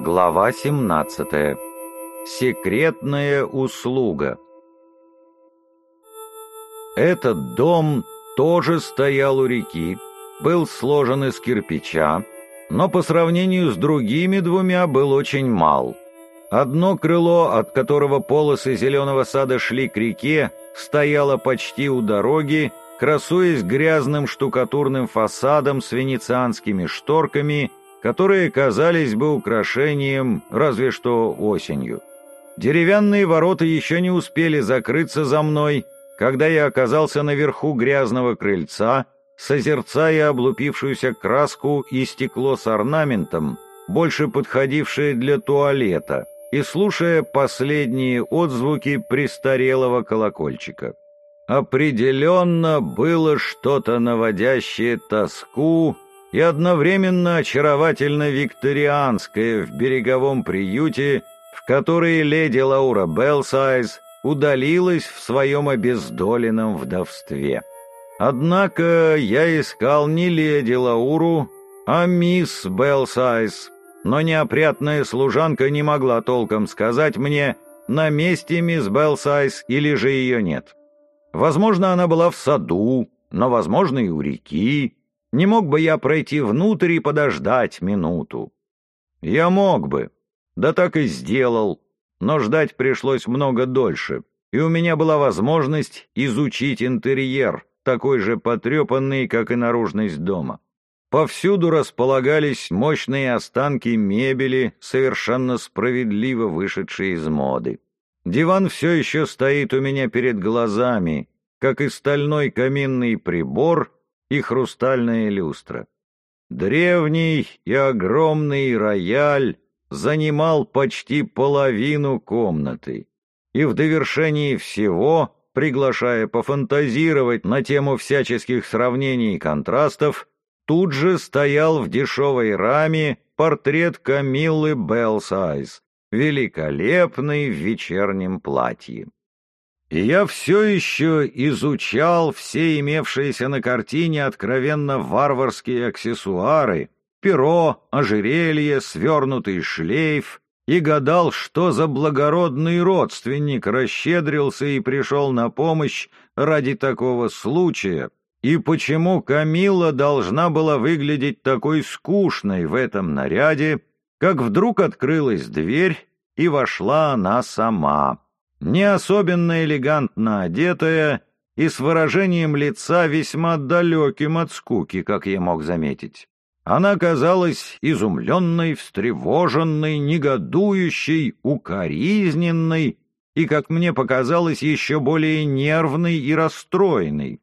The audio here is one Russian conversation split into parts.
Глава 17. Секретная услуга. Этот дом тоже стоял у реки, был сложен из кирпича, но по сравнению с другими двумя был очень мал. Одно крыло, от которого полосы зеленого сада шли к реке, стояло почти у дороги, красуясь грязным штукатурным фасадом с венецианскими шторками, которые казались бы украшением разве что осенью. Деревянные ворота еще не успели закрыться за мной, когда я оказался наверху грязного крыльца, созерцая облупившуюся краску и стекло с орнаментом, больше подходившее для туалета, и слушая последние отзвуки престарелого колокольчика. Определенно было что-то наводящее тоску и одновременно очаровательно викторианское в береговом приюте, в который леди Лаура Белсайз удалилась в своем обездоленном вдовстве. Однако я искал не леди Лауру, а мисс Белсайз, но неопрятная служанка не могла толком сказать мне, на месте мисс Белсайз или же ее нет. Возможно, она была в саду, но, возможно, и у реки. Не мог бы я пройти внутрь и подождать минуту? Я мог бы, да так и сделал, но ждать пришлось много дольше, и у меня была возможность изучить интерьер, такой же потрепанный, как и наружность дома. Повсюду располагались мощные останки мебели, совершенно справедливо вышедшие из моды. Диван все еще стоит у меня перед глазами, как и стальной каминный прибор и хрустальная люстра. Древний и огромный рояль занимал почти половину комнаты, и в довершении всего, приглашая пофантазировать на тему всяческих сравнений и контрастов, тут же стоял в дешевой раме портрет Камиллы Белсайз, великолепный в вечернем платье. И я все еще изучал все имевшиеся на картине откровенно варварские аксессуары, перо, ожерелье, свернутый шлейф, и гадал, что за благородный родственник расщедрился и пришел на помощь ради такого случая, и почему Камила должна была выглядеть такой скучной в этом наряде, как вдруг открылась дверь, и вошла она сама, не особенно элегантно одетая и с выражением лица весьма далеким от скуки, как я мог заметить. Она казалась изумленной, встревоженной, негодующей, укоризненной и, как мне показалось, еще более нервной и расстроенной,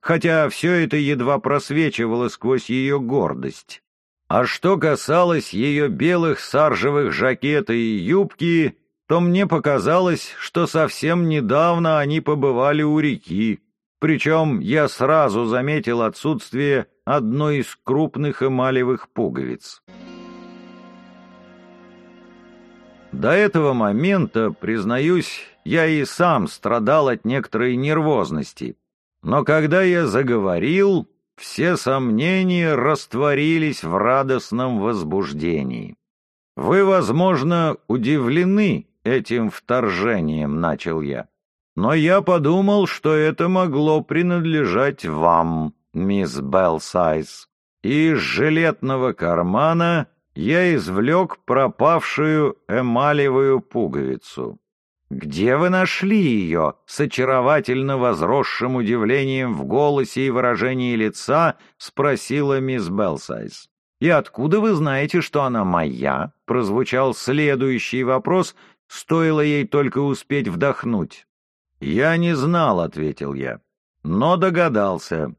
хотя все это едва просвечивало сквозь ее гордость. А что касалось ее белых саржевых жакета и юбки, то мне показалось, что совсем недавно они побывали у реки, причем я сразу заметил отсутствие одной из крупных эмалевых пуговиц. До этого момента, признаюсь, я и сам страдал от некоторой нервозности, но когда я заговорил, все сомнения растворились в радостном возбуждении. Вы, возможно, удивлены этим вторжением, начал я. Но я подумал, что это могло принадлежать вам, мисс Белсайз. Из жилетного кармана я извлек пропавшую эмалевую пуговицу. «Где вы нашли ее?» — с очаровательно возросшим удивлением в голосе и выражении лица спросила мисс Белсайз. «И откуда вы знаете, что она моя?» — прозвучал следующий вопрос, стоило ей только успеть вдохнуть. «Я не знал», — ответил я, — «но догадался.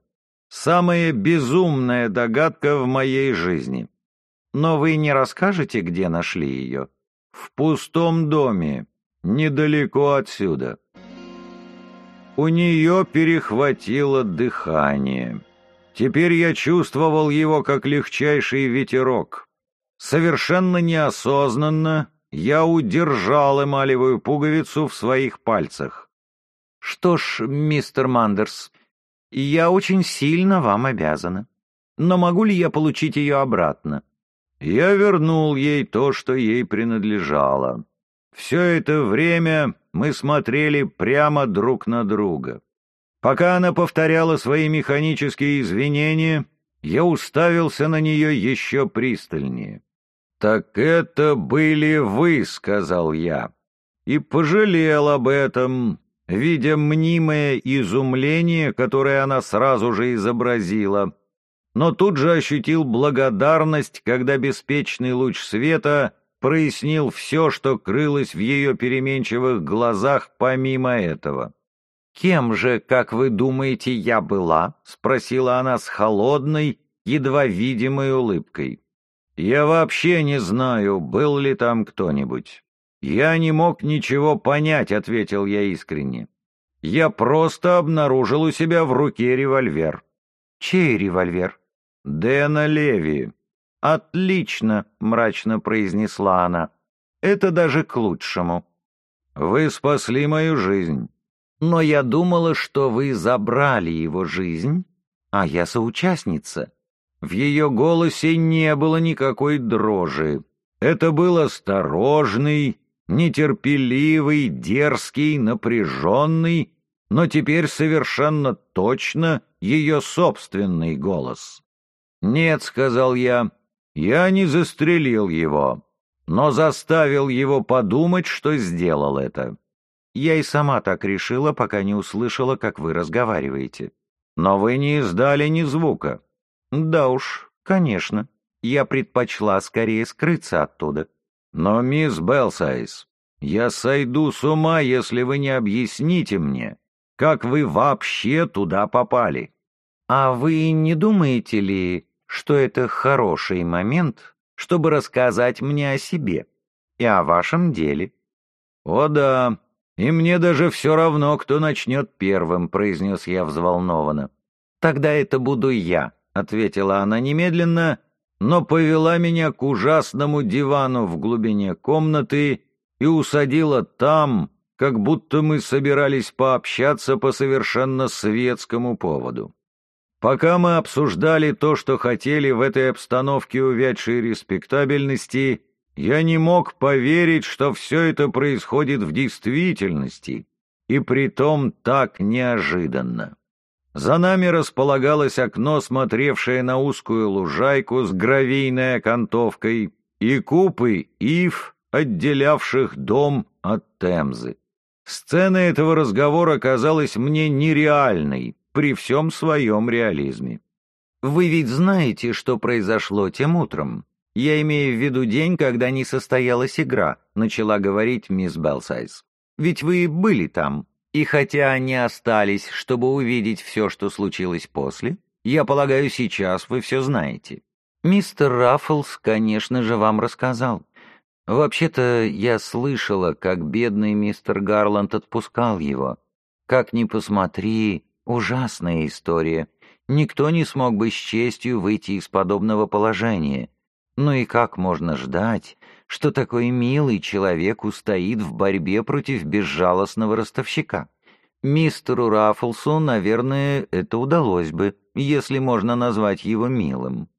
Самая безумная догадка в моей жизни. Но вы не расскажете, где нашли ее?» «В пустом доме, недалеко отсюда. У нее перехватило дыхание. Теперь я чувствовал его как легчайший ветерок. Совершенно неосознанно я удержал эмалевую пуговицу в своих пальцах. «Что ж, мистер Мандерс, я очень сильно вам обязана. Но могу ли я получить ее обратно?» Я вернул ей то, что ей принадлежало. Все это время мы смотрели прямо друг на друга. Пока она повторяла свои механические извинения, я уставился на нее еще пристальнее. «Так это были вы», — сказал я, и пожалел об этом, видя мнимое изумление, которое она сразу же изобразила, но тут же ощутил благодарность, когда беспечный луч света прояснил все, что крылось в ее переменчивых глазах помимо этого. «Кем же, как вы думаете, я была?» — спросила она с холодной, едва видимой улыбкой. «Я вообще не знаю, был ли там кто-нибудь. Я не мог ничего понять», — ответил я искренне. «Я просто обнаружил у себя в руке револьвер». «Чей револьвер?» «Дэна Леви». «Отлично», — мрачно произнесла она. «Это даже к лучшему». «Вы спасли мою жизнь». «Но я думала, что вы забрали его жизнь, а я соучастница». В ее голосе не было никакой дрожи. Это был осторожный, нетерпеливый, дерзкий, напряженный, но теперь совершенно точно ее собственный голос. «Нет», — сказал я, — «я не застрелил его, но заставил его подумать, что сделал это. Я и сама так решила, пока не услышала, как вы разговариваете. Но вы не издали ни звука. «Да уж, конечно. Я предпочла скорее скрыться оттуда». «Но, мисс Белсайз, я сойду с ума, если вы не объясните мне, как вы вообще туда попали». «А вы не думаете ли, что это хороший момент, чтобы рассказать мне о себе и о вашем деле?» «О да, и мне даже все равно, кто начнет первым», — произнес я взволнованно. «Тогда это буду я», — ответила она немедленно, но повела меня к ужасному дивану в глубине комнаты и усадила там, как будто мы собирались пообщаться по совершенно светскому поводу. Пока мы обсуждали то, что хотели в этой обстановке увядшей респектабельности, я не мог поверить, что все это происходит в действительности, и притом так неожиданно. За нами располагалось окно, смотревшее на узкую лужайку с гравийной окантовкой и купы ив, отделявших дом от Темзы. Сцена этого разговора казалась мне нереальной при всем своем реализме. «Вы ведь знаете, что произошло тем утром? Я имею в виду день, когда не состоялась игра», — начала говорить мисс Белсайз. «Ведь вы были там». И хотя они остались, чтобы увидеть все, что случилось после, я полагаю, сейчас вы все знаете. Мистер Раффлс, конечно же, вам рассказал. Вообще-то я слышала, как бедный мистер Гарланд отпускал его. Как ни посмотри, ужасная история. Никто не смог бы с честью выйти из подобного положения. Ну и как можно ждать, что такой милый человек устоит в борьбе против безжалостного ростовщика? Мистеру Раффлсу, наверное, это удалось бы, если можно назвать его милым.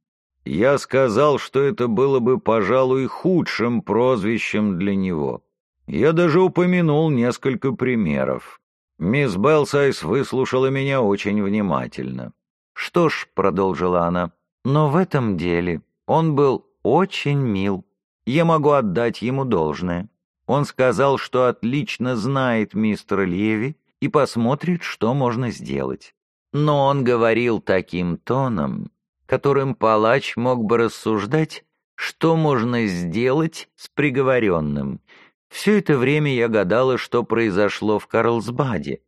Я сказал, что это было бы, пожалуй, худшим прозвищем для него. Я даже упомянул несколько примеров. Мисс Белсайс выслушала меня очень внимательно. «Что ж», — продолжила она, — «но в этом деле он был очень мил. Я могу отдать ему должное. Он сказал, что отлично знает мистера Леви и посмотрит, что можно сделать. Но он говорил таким тоном, которым палач мог бы рассуждать, что можно сделать с приговоренным. Все это время я гадала, что произошло в Карлсбаде,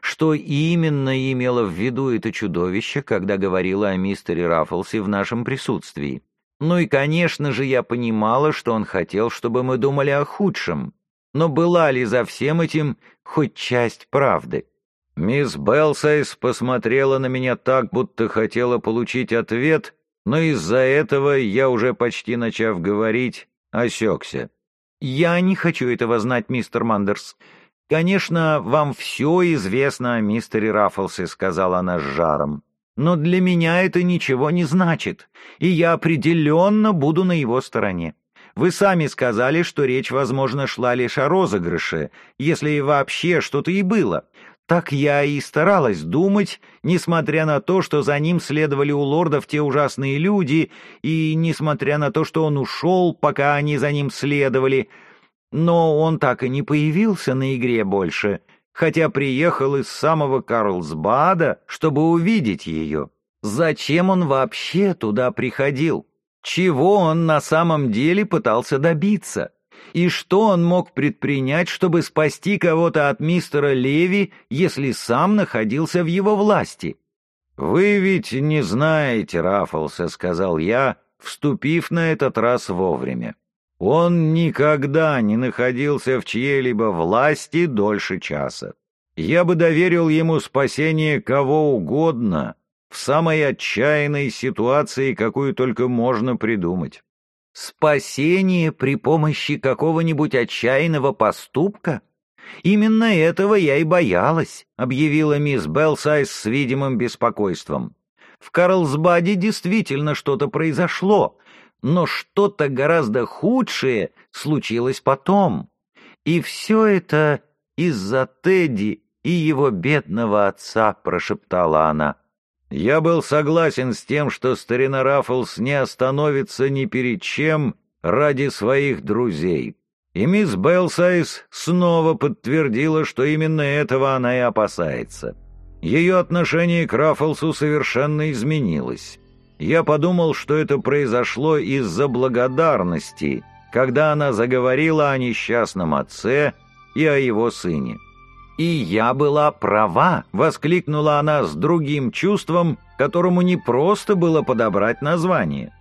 что именно имело в виду это чудовище, когда говорило о мистере Раффлсе в нашем присутствии. Ну и, конечно же, я понимала, что он хотел, чтобы мы думали о худшем. Но была ли за всем этим хоть часть правды? Мисс Белсайс посмотрела на меня так, будто хотела получить ответ, но из-за этого я уже почти начав говорить, осекся. «Я не хочу этого знать, мистер Мандерс. Конечно, вам все известно о мистере Раффлсе», — сказала она с жаром. Но для меня это ничего не значит, и я определенно буду на его стороне. Вы сами сказали, что речь, возможно, шла лишь о розыгрыше, если и вообще что-то и было. Так я и старалась думать, несмотря на то, что за ним следовали у лордов те ужасные люди, и несмотря на то, что он ушел, пока они за ним следовали. Но он так и не появился на игре больше — хотя приехал из самого Карлсбада, чтобы увидеть ее. Зачем он вообще туда приходил? Чего он на самом деле пытался добиться? И что он мог предпринять, чтобы спасти кого-то от мистера Леви, если сам находился в его власти? «Вы ведь не знаете Раффлса», — сказал я, вступив на этот раз вовремя. Он никогда не находился в чьей-либо власти дольше часа. Я бы доверил ему спасение кого угодно в самой отчаянной ситуации, какую только можно придумать. Спасение при помощи какого-нибудь отчаянного поступка? Именно этого я и боялась, объявила мисс Белсайз с видимым беспокойством. В Карлсбаде действительно что-то произошло, но что-то гораздо худшее случилось потом. И все это из-за Тедди и его бедного отца, прошептала она. Я был согласен с тем, что старина Раффлс не остановится ни перед чем ради своих друзей. И мисс Белсайз снова подтвердила, что именно этого она и опасается. Ее отношение к Раффлсу совершенно изменилось. Я подумал, что это произошло из-за благодарности, когда она заговорила о несчастном отце и о его сыне. «И я была права!» — воскликнула она с другим чувством, которому не просто было подобрать название.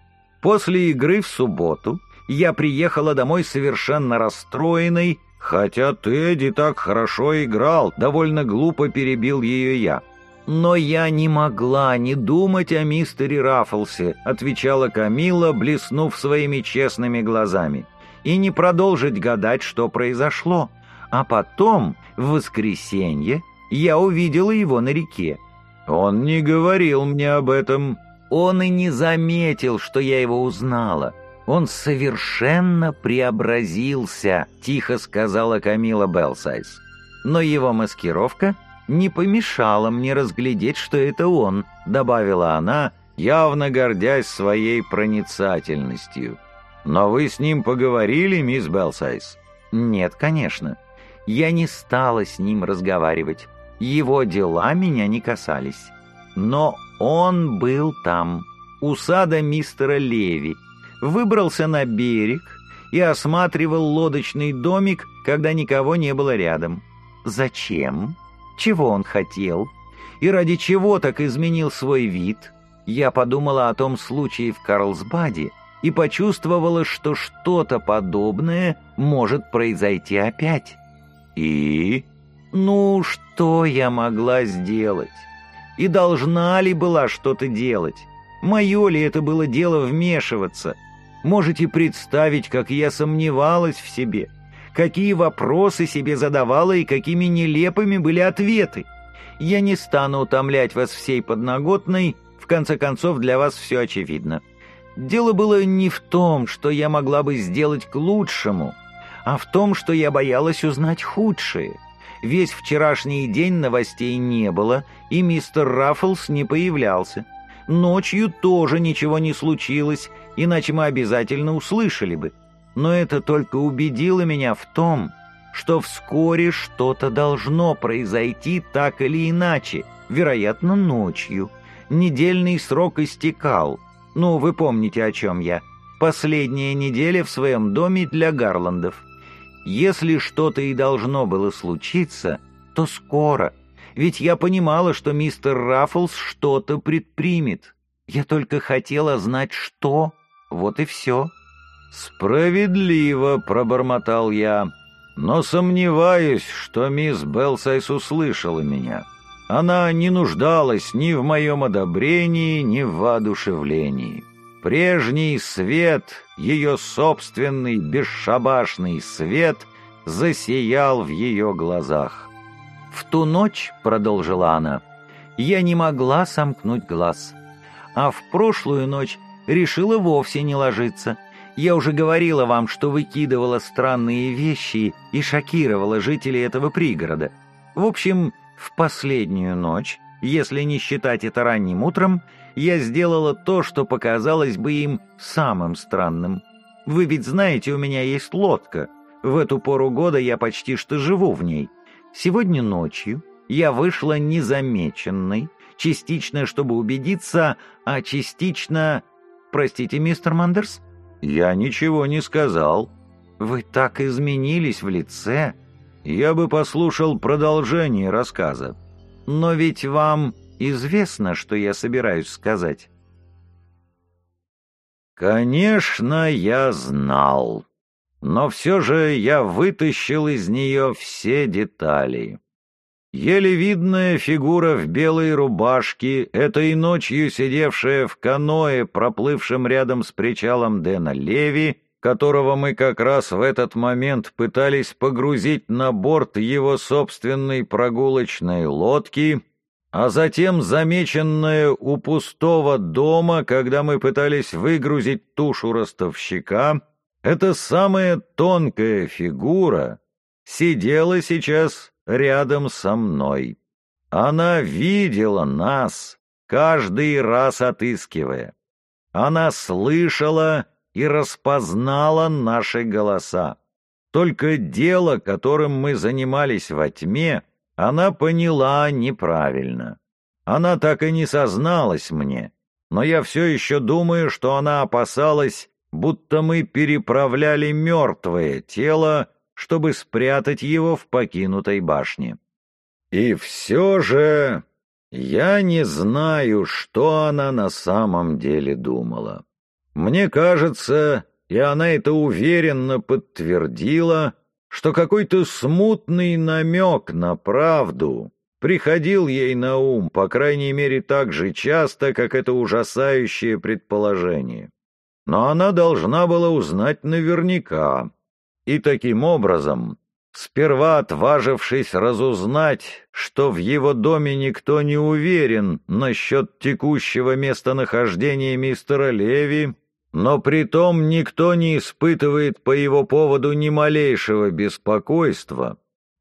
После игры в субботу я приехала домой совершенно расстроенной, хотя Тедди так хорошо играл, довольно глупо перебил ее я. «Но я не могла не думать о мистере Раффлсе», — отвечала Камила, блеснув своими честными глазами, «и не продолжить гадать, что произошло. А потом, в воскресенье, я увидела его на реке. Он не говорил мне об этом. Он и не заметил, что я его узнала. Он совершенно преобразился», — тихо сказала Камила Белсайз. «Но его маскировка не помешало мне разглядеть, что это он», — добавила она, явно гордясь своей проницательностью. «Но вы с ним поговорили, мисс Белсайз?» «Нет, конечно. Я не стала с ним разговаривать. Его дела меня не касались. Но он был там, у сада мистера Леви, выбрался на берег и осматривал лодочный домик, когда никого не было рядом. Зачем?» Чего он хотел и ради чего так изменил свой вид, я подумала о том случае в Карлсбаде и почувствовала, что что-то подобное может произойти опять. И? Ну, что я могла сделать? И должна ли была что-то делать? Мое ли это было дело вмешиваться? Можете представить, как я сомневалась в себе?» Какие вопросы себе задавала и какими нелепыми были ответы. Я не стану утомлять вас всей подноготной, в конце концов для вас все очевидно. Дело было не в том, что я могла бы сделать к лучшему, а в том, что я боялась узнать худшее. Весь вчерашний день новостей не было, и мистер Раффлс не появлялся. Ночью тоже ничего не случилось, иначе мы обязательно услышали бы но это только убедило меня в том, что вскоре что-то должно произойти так или иначе, вероятно, ночью. Недельный срок истекал. Ну, вы помните, о чем я. Последняя неделя в своем доме для Гарландов. Если что-то и должно было случиться, то скоро. Ведь я понимала, что мистер Раффлс что-то предпримет. Я только хотела знать, что. Вот и все. «Справедливо», — пробормотал я, — «но сомневаюсь, что мисс Белсайс услышала меня. Она не нуждалась ни в моем одобрении, ни в воодушевлении. Прежний свет, ее собственный бесшабашный свет, засиял в ее глазах». «В ту ночь», — продолжила она, — я не могла сомкнуть глаз. А в прошлую ночь решила вовсе не ложиться. Я уже говорила вам, что выкидывала странные вещи и шокировала жителей этого пригорода. В общем, в последнюю ночь, если не считать это ранним утром, я сделала то, что показалось бы им самым странным. Вы ведь знаете, у меня есть лодка. В эту пору года я почти что живу в ней. Сегодня ночью я вышла незамеченной, частично, чтобы убедиться, а частично... Простите, мистер Мандерс? Я ничего не сказал. Вы так изменились в лице. Я бы послушал продолжение рассказа. Но ведь вам известно, что я собираюсь сказать. Конечно, я знал. Но все же я вытащил из нее все детали. Еле видная фигура в белой рубашке, этой ночью сидевшая в каное, проплывшем рядом с причалом Дэна Леви, которого мы как раз в этот момент пытались погрузить на борт его собственной прогулочной лодки, а затем замеченная у пустого дома, когда мы пытались выгрузить тушу ростовщика, эта самая тонкая фигура сидела сейчас рядом со мной. Она видела нас, каждый раз отыскивая. Она слышала и распознала наши голоса. Только дело, которым мы занимались во тьме, она поняла неправильно. Она так и не созналась мне, но я все еще думаю, что она опасалась, будто мы переправляли мертвое тело чтобы спрятать его в покинутой башне. И все же я не знаю, что она на самом деле думала. Мне кажется, и она это уверенно подтвердила, что какой-то смутный намек на правду приходил ей на ум, по крайней мере, так же часто, как это ужасающее предположение. Но она должна была узнать наверняка, и таким образом, сперва отважившись разузнать, что в его доме никто не уверен насчет текущего местонахождения мистера Леви, но при том никто не испытывает по его поводу ни малейшего беспокойства,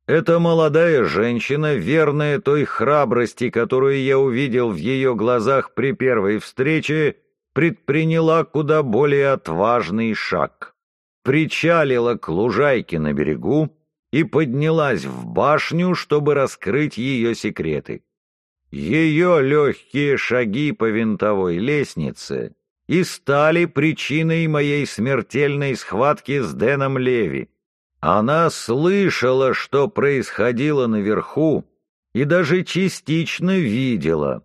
эта молодая женщина, верная той храбрости, которую я увидел в ее глазах при первой встрече, предприняла куда более отважный шаг причалила к лужайке на берегу и поднялась в башню, чтобы раскрыть ее секреты. Ее легкие шаги по винтовой лестнице и стали причиной моей смертельной схватки с Дэном Леви. Она слышала, что происходило наверху, и даже частично видела.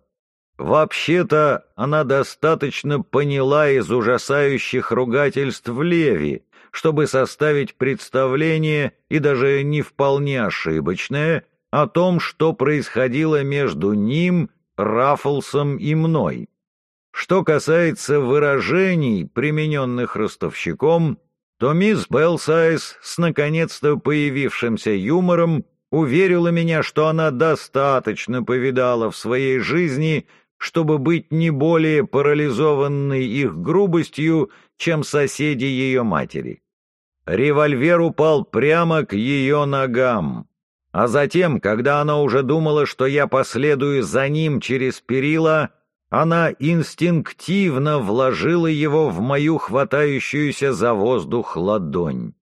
Вообще-то она достаточно поняла из ужасающих ругательств Леви, чтобы составить представление, и даже не вполне ошибочное, о том, что происходило между ним, Раффлсом и мной. Что касается выражений, примененных ростовщиком, то мисс Белсайз с наконец-то появившимся юмором уверила меня, что она достаточно повидала в своей жизни, чтобы быть не более парализованной их грубостью, чем соседи ее матери. Револьвер упал прямо к ее ногам. А затем, когда она уже думала, что я последую за ним через перила, она инстинктивно вложила его в мою хватающуюся за воздух ладонь.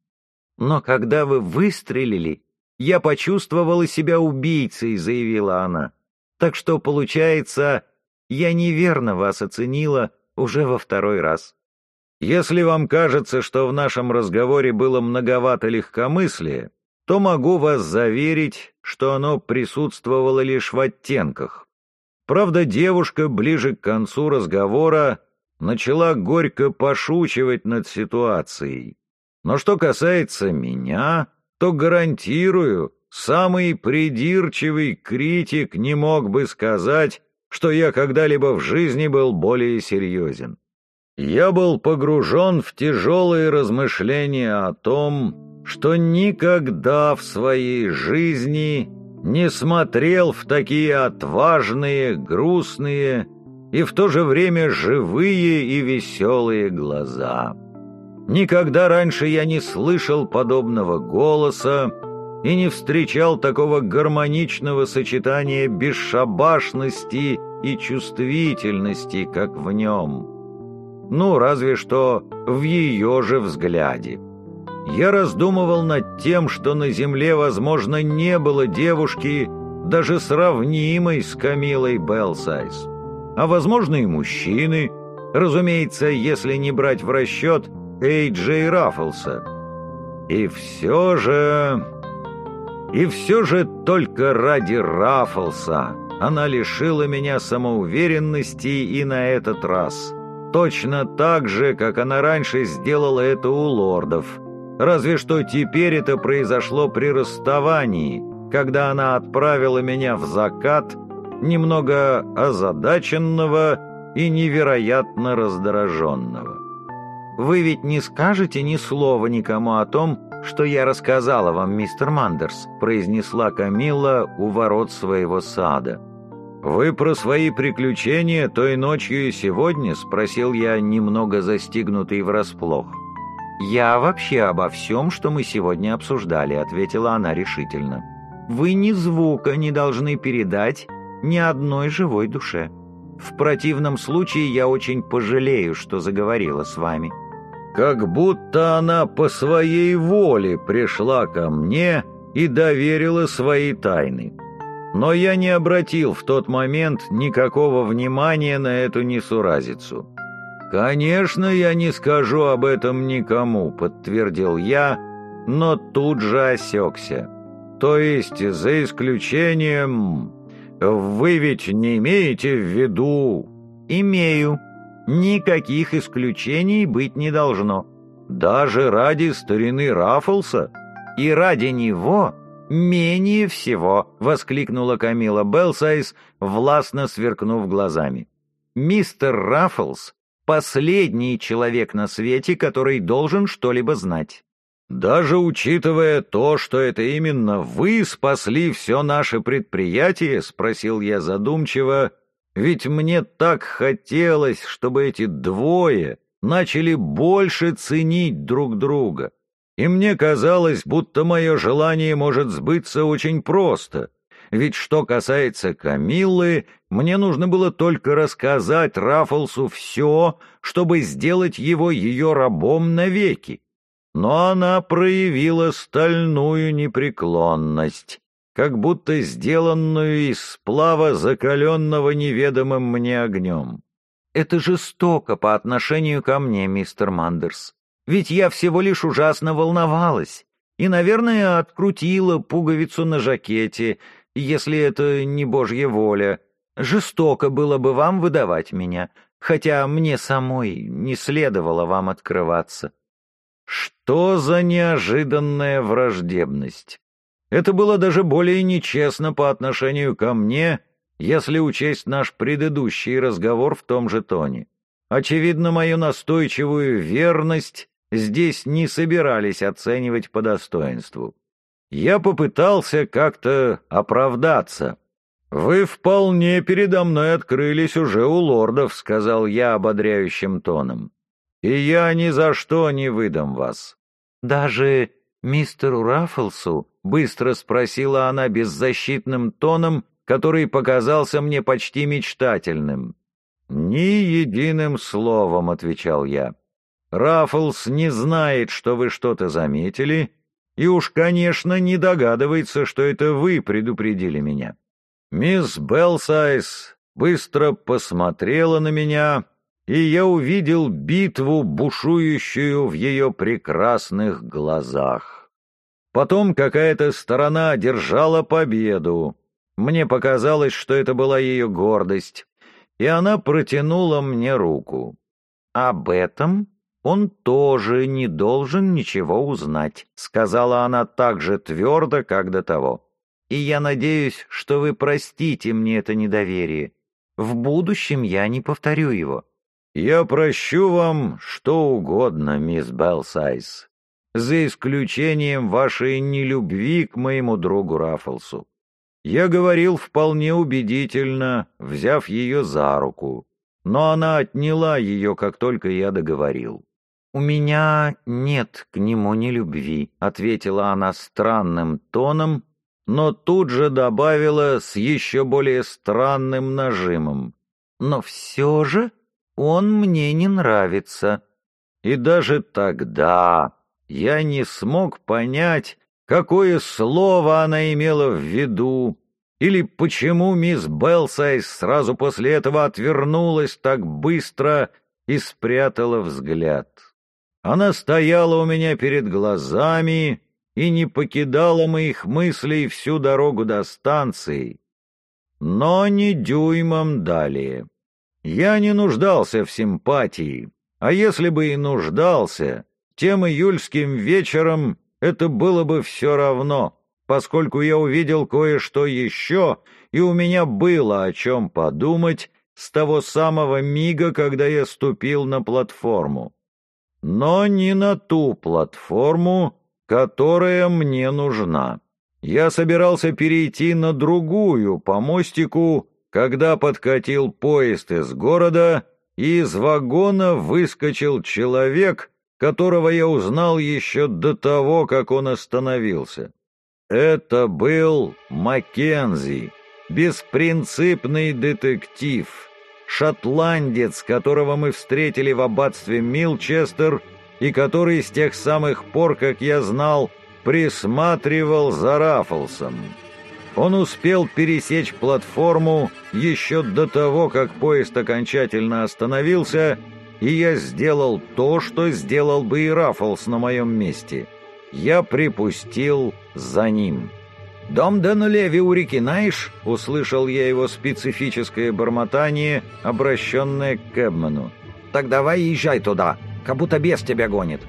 «Но когда вы выстрелили, я почувствовала себя убийцей», — заявила она. «Так что, получается, я неверно вас оценила уже во второй раз». Если вам кажется, что в нашем разговоре было многовато легкомыслия, то могу вас заверить, что оно присутствовало лишь в оттенках. Правда, девушка ближе к концу разговора начала горько пошучивать над ситуацией. Но что касается меня, то гарантирую, самый придирчивый критик не мог бы сказать, что я когда-либо в жизни был более серьезен. Я был погружен в тяжелые размышления о том, что никогда в своей жизни не смотрел в такие отважные, грустные и в то же время живые и веселые глаза. Никогда раньше я не слышал подобного голоса и не встречал такого гармоничного сочетания бесшабашности и чувствительности, как в нем. Ну, разве что в ее же взгляде. Я раздумывал над тем, что на земле, возможно, не было девушки, даже сравнимой с Камилой Белсайз. А, возможно, и мужчины, разумеется, если не брать в расчет Эй Джей Раффлса. И все же... И все же только ради Раффлса она лишила меня самоуверенности и на этот раз. Точно так же, как она раньше сделала это у лордов. Разве что теперь это произошло при расставании, когда она отправила меня в закат, немного озадаченного и невероятно раздраженного. «Вы ведь не скажете ни слова никому о том, что я рассказала вам, мистер Мандерс», произнесла Камилла у ворот своего сада. «Вы про свои приключения той ночью и сегодня?» — спросил я, немного застигнутый врасплох. «Я вообще обо всем, что мы сегодня обсуждали», — ответила она решительно. «Вы ни звука не должны передать ни одной живой душе. В противном случае я очень пожалею, что заговорила с вами». Как будто она по своей воле пришла ко мне и доверила свои тайны. Но я не обратил в тот момент никакого внимания на эту несуразицу. «Конечно, я не скажу об этом никому», — подтвердил я, но тут же осекся. «То есть, за исключением... Вы ведь не имеете в виду...» «Имею», Никаких исключений быть не должно. Даже ради старины Раффлса? И ради него менее всего, — воскликнула Камила Белсайз, властно сверкнув глазами. Мистер Раффлс — последний человек на свете, который должен что-либо знать. Даже учитывая то, что это именно вы спасли все наше предприятие, — спросил я задумчиво, — ведь мне так хотелось, чтобы эти двое начали больше ценить друг друга. И мне казалось, будто мое желание может сбыться очень просто. Ведь что касается Камиллы, мне нужно было только рассказать Раффлсу все, чтобы сделать его ее рабом навеки. Но она проявила стальную непреклонность как будто сделанную из сплава, закаленного неведомым мне огнем. «Это жестоко по отношению ко мне, мистер Мандерс. Ведь я всего лишь ужасно волновалась и, наверное, открутила пуговицу на жакете, если это не божья воля. Жестоко было бы вам выдавать меня, хотя мне самой не следовало вам открываться». Что за неожиданная враждебность! Это было даже более нечестно по отношению ко мне, если учесть наш предыдущий разговор в том же тоне. Очевидно, мою настойчивую верность здесь не собирались оценивать по достоинству. Я попытался как-то оправдаться. «Вы вполне передо мной открылись уже у лордов», — сказал я ободряющим тоном. «И я ни за что не выдам вас». «Даже мистеру Раффлсу?» Быстро спросила она беззащитным тоном, который показался мне почти мечтательным. «Ни единым словом», — отвечал я. «Раффлс не знает, что вы что-то заметили, и уж, конечно, не догадывается, что это вы предупредили меня. Мисс Белсайз быстро посмотрела на меня, и я увидел битву, бушующую в ее прекрасных глазах. Потом какая-то сторона держала победу. Мне показалось, что это была ее гордость, и она протянула мне руку. «Об этом он тоже не должен ничего узнать», — сказала она так же твердо, как до того. «И я надеюсь, что вы простите мне это недоверие. В будущем я не повторю его». «Я прощу вам что угодно, мисс Белсайз за исключением вашей нелюбви к моему другу Раффлсу. Я говорил вполне убедительно, взяв ее за руку, но она отняла ее, как только я договорил. «У меня нет к нему ни любви», — ответила она странным тоном, но тут же добавила с еще более странным нажимом. «Но все же он мне не нравится». И даже тогда я не смог понять, какое слово она имела в виду, или почему мисс Белсайз сразу после этого отвернулась так быстро и спрятала взгляд. Она стояла у меня перед глазами и не покидала моих мыслей всю дорогу до станции, но не дюймом далее. Я не нуждался в симпатии, а если бы и нуждался, тем июльским вечером это было бы все равно, поскольку я увидел кое-что еще, и у меня было о чем подумать с того самого мига, когда я ступил на платформу. Но не на ту платформу, которая мне нужна. Я собирался перейти на другую по мостику, когда подкатил поезд из города, и из вагона выскочил человек, которого я узнал еще до того, как он остановился. Это был Маккензи, беспринципный детектив, шотландец, которого мы встретили в аббатстве Милчестер и который с тех самых пор, как я знал, присматривал за Раффлсом. Он успел пересечь платформу еще до того, как поезд окончательно остановился, и я сделал то, что сделал бы и Раффлс на моем месте. Я припустил за ним. «Дом Данулеви у реки, знаешь?» — услышал я его специфическое бормотание, обращенное к Кэбману. «Так давай езжай туда, как будто бес тебя гонит.